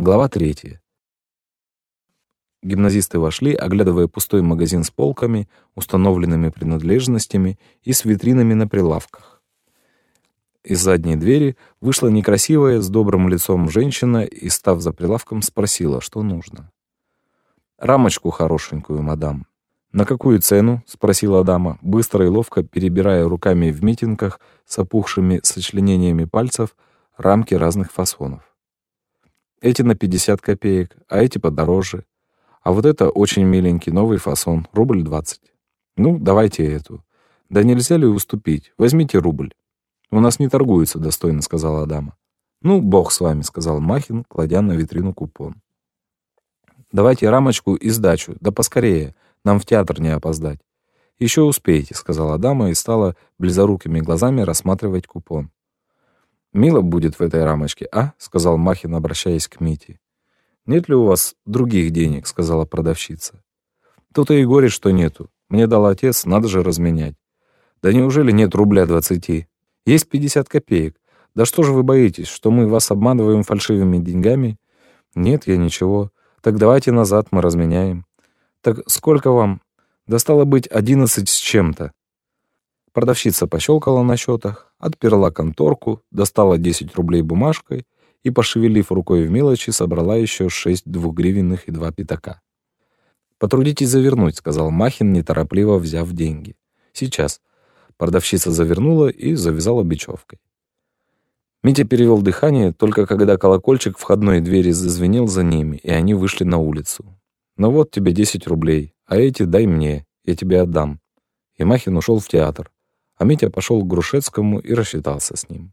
Глава третья. Гимназисты вошли, оглядывая пустой магазин с полками, установленными принадлежностями и с витринами на прилавках. Из задней двери вышла некрасивая, с добрым лицом женщина и, став за прилавком, спросила, что нужно. «Рамочку хорошенькую, мадам». «На какую цену?» — спросила дама, быстро и ловко перебирая руками в митингах с опухшими сочленениями пальцев рамки разных фасонов. «Эти на 50 копеек, а эти подороже. А вот это очень миленький новый фасон, рубль 20. Ну, давайте эту. Да нельзя ли уступить? Возьмите рубль». «У нас не торгуются достойно», — сказала дама. «Ну, бог с вами», — сказал Махин, кладя на витрину купон. «Давайте рамочку и сдачу, да поскорее, нам в театр не опоздать». «Еще успеете», — сказала дама и стала близорукими глазами рассматривать купон. «Мило будет в этой рамочке, а?» — сказал Махин, обращаясь к Мите. «Нет ли у вас других денег?» — сказала продавщица. «То-то и горе, что нету. Мне дал отец, надо же разменять». «Да неужели нет рубля двадцати?» Есть 50 копеек. Да что же вы боитесь, что мы вас обманываем фальшивыми деньгами? Нет, я ничего. Так давайте назад мы разменяем. Так сколько вам? Да стало быть, одиннадцать с чем-то. Продавщица пощелкала на счетах, отперла конторку, достала 10 рублей бумажкой и, пошевелив рукой в мелочи, собрала еще шесть двухгривенных и два пятака. «Потрудитесь завернуть», — сказал Махин, неторопливо взяв деньги. «Сейчас. Продавщица завернула и завязала бечевкой. Митя перевел дыхание, только когда колокольчик входной двери зазвенел за ними, и они вышли на улицу. «Ну вот тебе 10 рублей, а эти дай мне, я тебе отдам». И Махин ушел в театр, а Митя пошел к Грушецкому и рассчитался с ним.